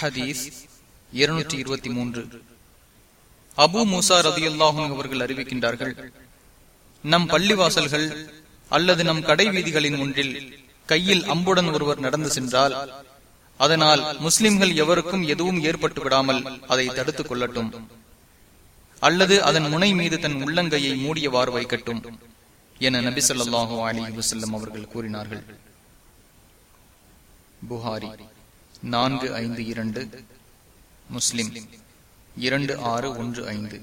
ஹதீஸ் இருநூற்றி இருபத்தி மூன்று. அபு மூசா ரதியுல்லாஹும் அவர்கள் அறிவிக்கின்றார்கள் நம் பள்ளிவாசல்கள் அல்லது நம் கடை வீதிகளின் ஒன்றில் கையில் அம்புடன் ஒருவர் நடந்து சென்றால் அதனால் முஸ்லிம்கள் எவருக்கும் எதுவும் ஏற்பட்டு விடாமல் அதை தடுத்துக் கொள்ளட்டும். அல்லது அதன் முனை மீது தன் உள்ளங்கையை மூடியவாறு வைக்கட்டும் என நபி சொல்லாஹு அலி வசல்லம் அவர்கள் கூறினார்கள். புகாரி. நான்கு ஐந்து இரண்டு முஸ்லிம். இரண்டு ஆறு ஒன்று ஐந்து.